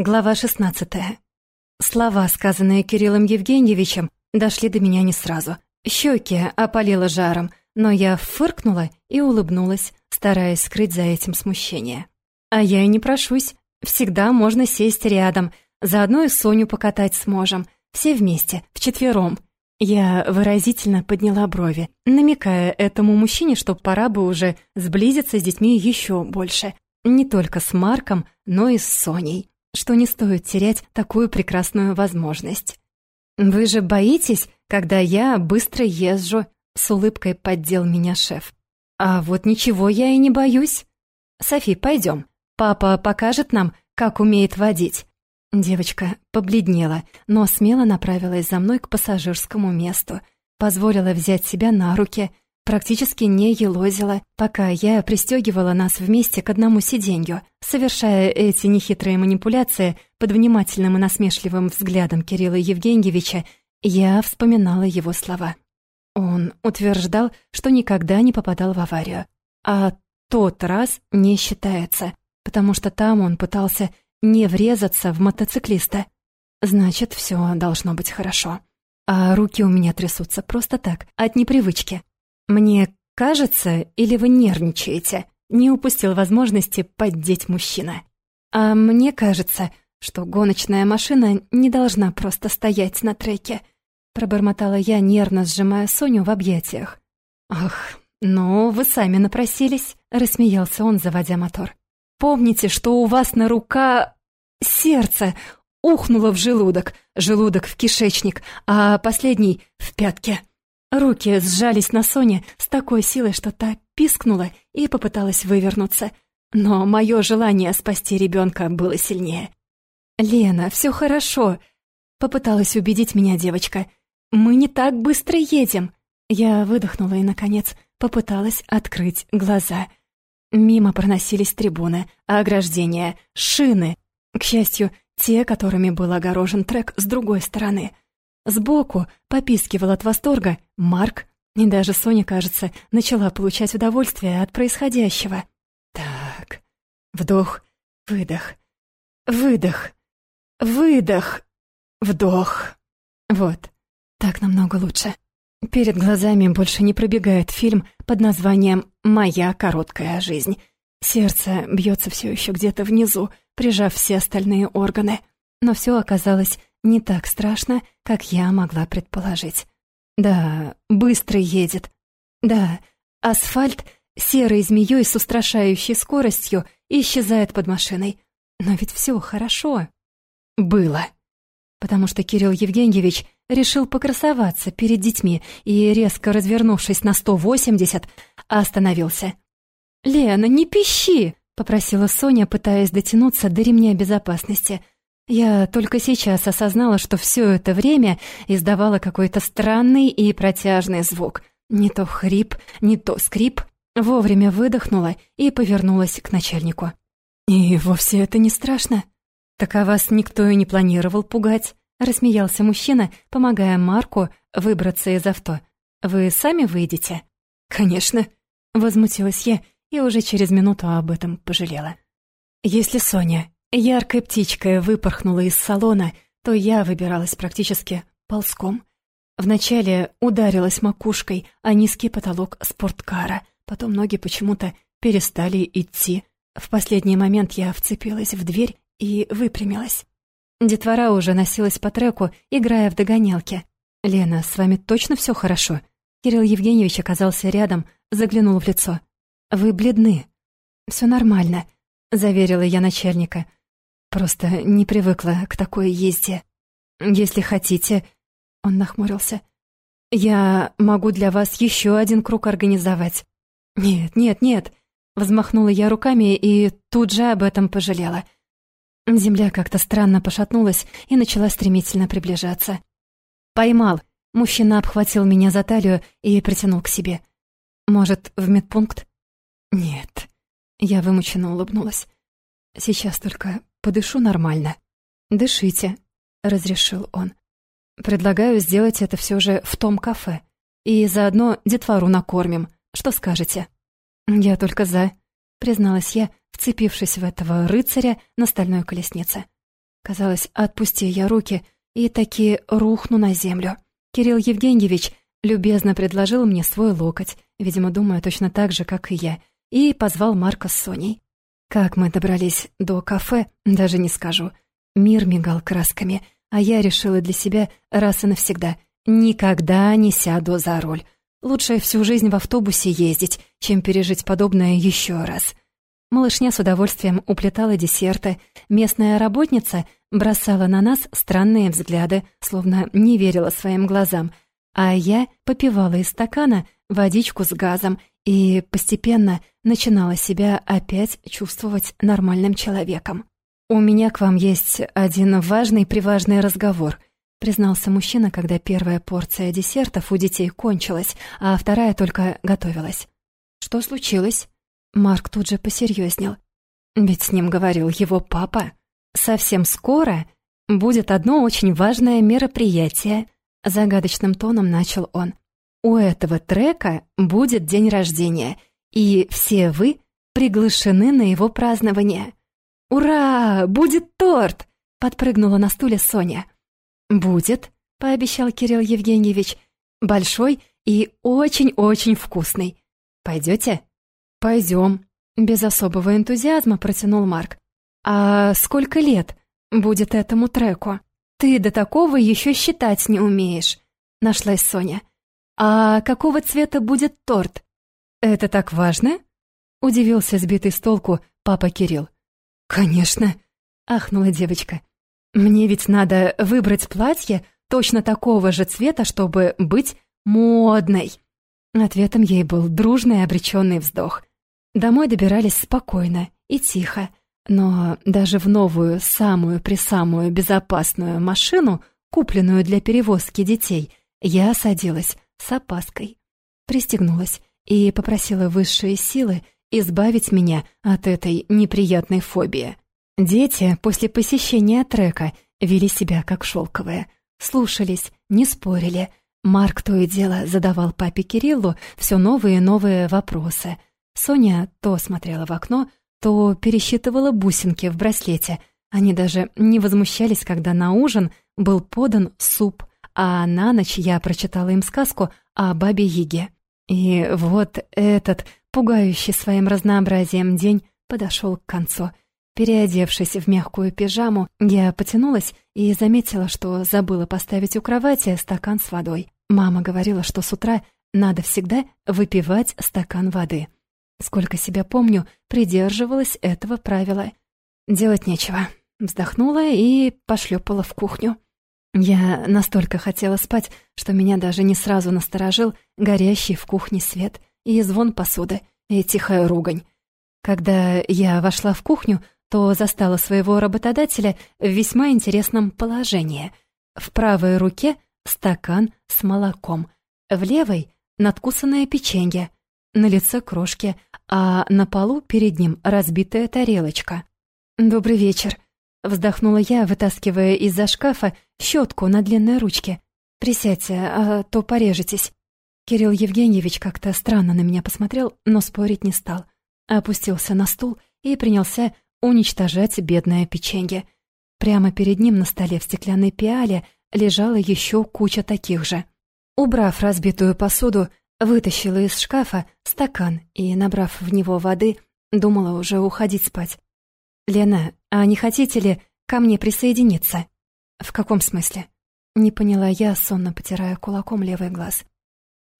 Глава 16. Слова, сказанные Кириллом Евгеньевичем, дошли до меня не сразу. Щеки опалило жаром, но я фыркнула и улыбнулась, стараясь скрыть за этим смущение. А я и не прошусь. Всегда можно сесть рядом, заодно и Соню покатать сможем. Все вместе, вчетвером. Я выразительно подняла брови, намекая этому мужчине, что пора бы уже сблизиться с детьми еще больше. Не только с Марком, но и с Соней что не стоит терять такую прекрасную возможность. «Вы же боитесь, когда я быстро езжу?» — с улыбкой поддел меня шеф. «А вот ничего я и не боюсь. Софи, пойдем. Папа покажет нам, как умеет водить». Девочка побледнела, но смело направилась за мной к пассажирскому месту, позволила взять себя на руки — практически не елозила, пока я пристегивала нас вместе к одному сиденью, совершая эти нехитрые манипуляции под внимательным и насмешливым взглядом Кирилла Евгеньевича, я вспоминала его слова. Он утверждал, что никогда не попадал в аварию. А тот раз не считается, потому что там он пытался не врезаться в мотоциклиста. Значит, все должно быть хорошо. А руки у меня трясутся просто так, от непривычки. «Мне кажется, или вы нервничаете?» Не упустил возможности поддеть мужчина. «А мне кажется, что гоночная машина не должна просто стоять на треке», пробормотала я, нервно сжимая Соню в объятиях. «Ах, ну, вы сами напросились», — рассмеялся он, заводя мотор. «Помните, что у вас на рука... сердце ухнуло в желудок, желудок в кишечник, а последний — в пятке». Руки сжались на Соне с такой силой, что та пискнула и попыталась вывернуться. Но мое желание спасти ребенка было сильнее. «Лена, все хорошо», — попыталась убедить меня девочка. «Мы не так быстро едем». Я выдохнула и, наконец, попыталась открыть глаза. Мимо проносились трибуны, ограждения, шины. К счастью, те, которыми был огорожен трек с другой стороны — Сбоку попискивал от восторга Марк, и даже Соня, кажется, начала получать удовольствие от происходящего. Так, вдох, выдох, выдох, выдох, вдох. Вот, так намного лучше. Перед глазами больше не пробегает фильм под названием «Моя короткая жизнь». Сердце бьется все еще где-то внизу, прижав все остальные органы. Но все оказалось не так страшно, как я могла предположить. Да, быстро едет. Да, асфальт серой змеей с устрашающей скоростью исчезает под машиной. Но ведь все хорошо. Было. Потому что Кирилл Евгеньевич решил покрасоваться перед детьми и, резко развернувшись на 180, остановился. «Лена, не пищи!» — попросила Соня, пытаясь дотянуться до ремня безопасности — я только сейчас осознала, что все это время издавала какой-то странный и протяжный звук. Не то хрип, не то скрип. Вовремя выдохнула и повернулась к начальнику. «И вовсе это не страшно. Так а вас никто и не планировал пугать», — рассмеялся мужчина, помогая Марку выбраться из авто. «Вы сами выйдете?» «Конечно», — возмутилась я и уже через минуту об этом пожалела. «Если Соня Яркой птичкой выпорхнула из салона, то я выбиралась практически ползком. Вначале ударилась макушкой о низкий потолок спорткара, потом ноги почему-то перестали идти. В последний момент я вцепилась в дверь и выпрямилась. Детвора уже носилась по треку, играя в догонялки. «Лена, с вами точно все хорошо?» Кирилл Евгеньевич оказался рядом, заглянул в лицо. «Вы бледны». «Все нормально», — заверила я начальника. Просто не привыкла к такой езде. Если хотите...» Он нахмурился. «Я могу для вас еще один круг организовать». «Нет, нет, нет!» Взмахнула я руками и тут же об этом пожалела. Земля как-то странно пошатнулась и начала стремительно приближаться. «Поймал!» Мужчина обхватил меня за талию и притянул к себе. «Может, в медпункт?» «Нет». Я вымученно улыбнулась. «Сейчас только подышу нормально». «Дышите», — разрешил он. «Предлагаю сделать это все же в том кафе. И заодно детвору накормим. Что скажете?» «Я только за», — призналась я, вцепившись в этого рыцаря на стальной колеснице. Казалось, отпусти я руки, и таки рухну на землю. Кирилл Евгеньевич любезно предложил мне свой локоть, видимо, думая точно так же, как и я, и позвал Марка с Соней. Как мы добрались до кафе, даже не скажу. Мир мигал красками, а я решила для себя раз и навсегда никогда не сяду за руль. Лучше всю жизнь в автобусе ездить, чем пережить подобное еще раз. Малышня с удовольствием уплетала десерты. Местная работница бросала на нас странные взгляды, словно не верила своим глазам. А я попивала из стакана водичку с газом и постепенно начинала себя опять чувствовать нормальным человеком. «У меня к вам есть один важный-приважный разговор», признался мужчина, когда первая порция десертов у детей кончилась, а вторая только готовилась. «Что случилось?» Марк тут же посерьезнел. Ведь с ним говорил его папа. «Совсем скоро будет одно очень важное мероприятие», загадочным тоном начал он. «У этого трека будет день рождения, и все вы приглашены на его празднование». «Ура! Будет торт!» — подпрыгнула на стуле Соня. «Будет», — пообещал Кирилл Евгеньевич, «большой и очень-очень вкусный. Пойдете?» «Пойдем», — без особого энтузиазма протянул Марк. «А сколько лет будет этому треку? Ты до такого еще считать не умеешь», — нашлась Соня. «А какого цвета будет торт?» «Это так важно?» — удивился сбитый с толку папа Кирилл. «Конечно», — ахнула девочка. «Мне ведь надо выбрать платье точно такого же цвета, чтобы быть модной». Ответом ей был дружный обреченный вздох. Домой добирались спокойно и тихо, но даже в новую, самую-присамую безопасную машину, купленную для перевозки детей, я садилась с опаской. Пристегнулась и попросила высшие силы избавить меня от этой неприятной фобии. Дети после посещения трека вели себя как шелковые, слушались, не спорили. Марк то и дело задавал папе Кириллу все новые и новые вопросы — Соня то смотрела в окно, то пересчитывала бусинки в браслете. Они даже не возмущались, когда на ужин был подан суп, а на ночь я прочитала им сказку о бабе Яге. И вот этот, пугающий своим разнообразием день, подошел к концу. Переодевшись в мягкую пижаму, я потянулась и заметила, что забыла поставить у кровати стакан с водой. Мама говорила, что с утра надо всегда выпивать стакан воды. Сколько себя помню, придерживалась этого правила. Делать нечего. Вздохнула и пошлепала в кухню. Я настолько хотела спать, что меня даже не сразу насторожил горящий в кухне свет и звон посуды, и тихая ругань. Когда я вошла в кухню, то застала своего работодателя в весьма интересном положении. В правой руке стакан с молоком, в левой — надкусанное печенье, на лице крошки, а на полу перед ним разбитая тарелочка. «Добрый вечер», — вздохнула я, вытаскивая из-за шкафа щетку на длинной ручке. «Присядьте, а то порежетесь». Кирилл Евгеньевич как-то странно на меня посмотрел, но спорить не стал. Опустился на стул и принялся уничтожать бедное печенье. Прямо перед ним на столе в стеклянной пиале лежала еще куча таких же. Убрав разбитую посуду, Вытащила из шкафа стакан и, набрав в него воды, думала уже уходить спать. «Лена, а не хотите ли ко мне присоединиться?» «В каком смысле?» Не поняла я, сонно потирая кулаком левый глаз.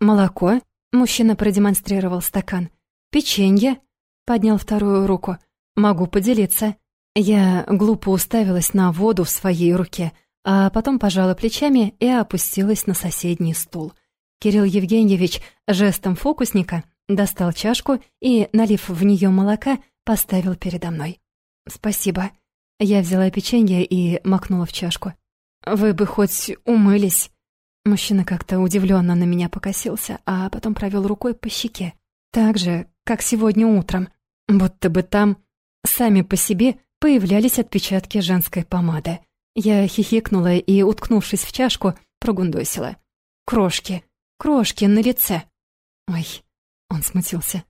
«Молоко?» — мужчина продемонстрировал стакан. «Печенье?» — поднял вторую руку. «Могу поделиться». Я глупо уставилась на воду в своей руке, а потом пожала плечами и опустилась на соседний стул — Кирилл Евгеньевич жестом фокусника достал чашку и, налив в нее молока, поставил передо мной. «Спасибо». Я взяла печенье и макнула в чашку. «Вы бы хоть умылись». Мужчина как-то удивленно на меня покосился, а потом провел рукой по щеке. Так же, как сегодня утром. Будто бы там сами по себе появлялись отпечатки женской помады. Я хихикнула и, уткнувшись в чашку, прогундосила. «Крошки крошки на лице. Ой, он смутился.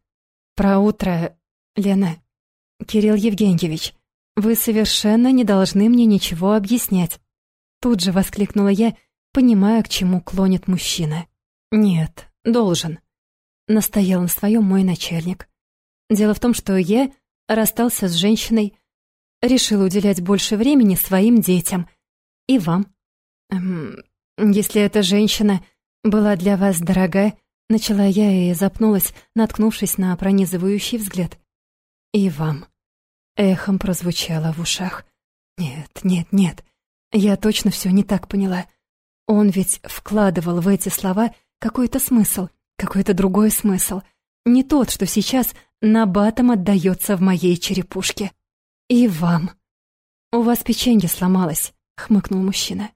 Про утро, Лена. Кирилл Евгеньевич, Вы совершенно не должны мне ничего объяснять. Тут же воскликнула я, понимая, к чему клонит мужчина. Нет, должен. Настоял на своем мой начальник. Дело в том, что я расстался с женщиной, решил уделять больше времени своим детям и вам. Эм, если эта женщина была для вас дорога, начала я и запнулась, наткнувшись на пронизывающий взгляд. И вам. Эхом прозвучало в ушах. Нет, нет, нет. Я точно все не так поняла. Он ведь вкладывал в эти слова какой-то смысл, какой-то другой смысл. Не тот, что сейчас набатом отдается в моей черепушке. И вам. У вас печенье сломалось, хмыкнул мужчина.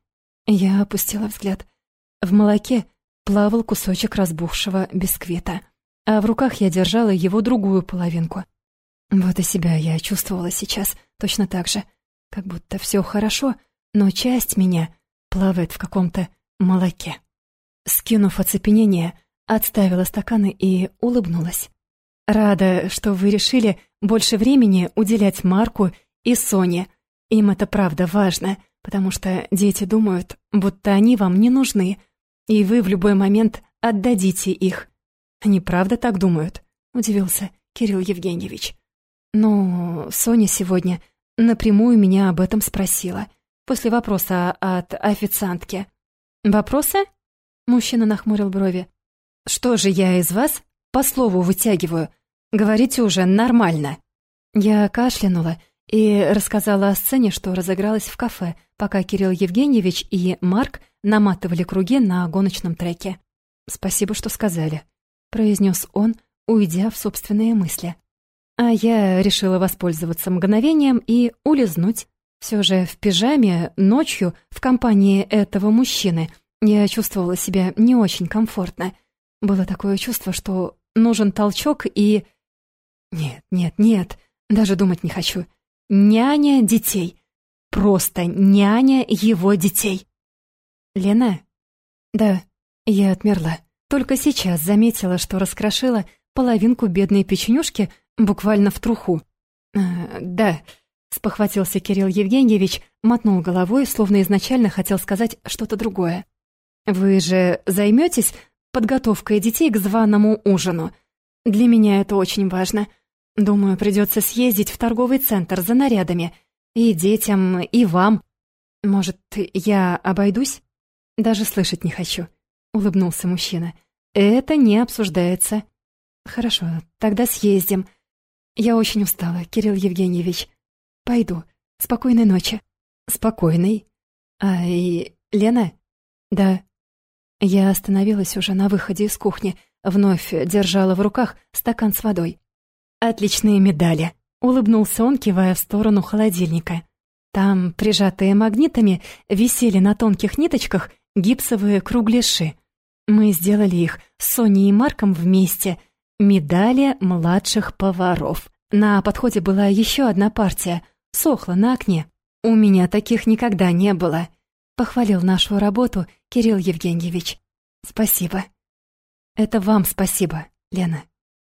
Я опустила взгляд. В молоке плавал кусочек разбухшего бисквита, а в руках я держала его другую половинку. Вот и себя я чувствовала сейчас точно так же, как будто все хорошо, но часть меня плавает в каком-то молоке. Скинув оцепенение, отставила стаканы и улыбнулась. Рада, что вы решили больше времени уделять Марку и Соне. Им это правда важно, потому что дети думают, будто они вам не нужны, и вы в любой момент отдадите их. Они правда так думают? Удивился Кирилл Евгеньевич. Ну, Соня сегодня напрямую меня об этом спросила, после вопроса от официантки. «Вопросы?» Мужчина нахмурил брови. «Что же я из вас по слову вытягиваю? Говорите уже нормально». Я кашлянула и рассказала о сцене, что разыгралась в кафе, пока Кирилл Евгеньевич и Марк наматывали круги на гоночном треке. «Спасибо, что сказали», — произнес он, уйдя в собственные мысли. А я решила воспользоваться мгновением и улизнуть. Все же в пижаме ночью в компании этого мужчины я чувствовала себя не очень комфортно. Было такое чувство, что нужен толчок и... Нет, нет, нет, даже думать не хочу. Няня детей. Просто няня его детей. Лена? Да, я отмерла. Только сейчас заметила, что раскрошила половинку бедной печенюшки буквально в труху. «Э, «Да», — спохватился Кирилл Евгеньевич, мотнул головой, словно изначально хотел сказать что-то другое. «Вы же займетесь подготовкой детей к званому ужину? Для меня это очень важно. Думаю, придется съездить в торговый центр за нарядами. И детям, и вам. Может, я обойдусь?» «Даже слышать не хочу», — улыбнулся мужчина. «Это не обсуждается». «Хорошо, тогда съездим. Я очень устала, Кирилл Евгеньевич. Пойду. Спокойной ночи». «Спокойной? А и Лена?» «Да». Я остановилась уже на выходе из кухни, вновь держала в руках стакан с водой. «Отличные медали», — улыбнулся он, кивая в сторону холодильника. Там, прижатые магнитами, висели на тонких ниточках гипсовые кругляши. Мы сделали их с Соней и Марком вместе — Медали младших поваров. На подходе была еще одна партия, сохла на окне. У меня таких никогда не было. Похвалил нашу работу Кирилл Евгеньевич. Спасибо. Это вам спасибо, Лена.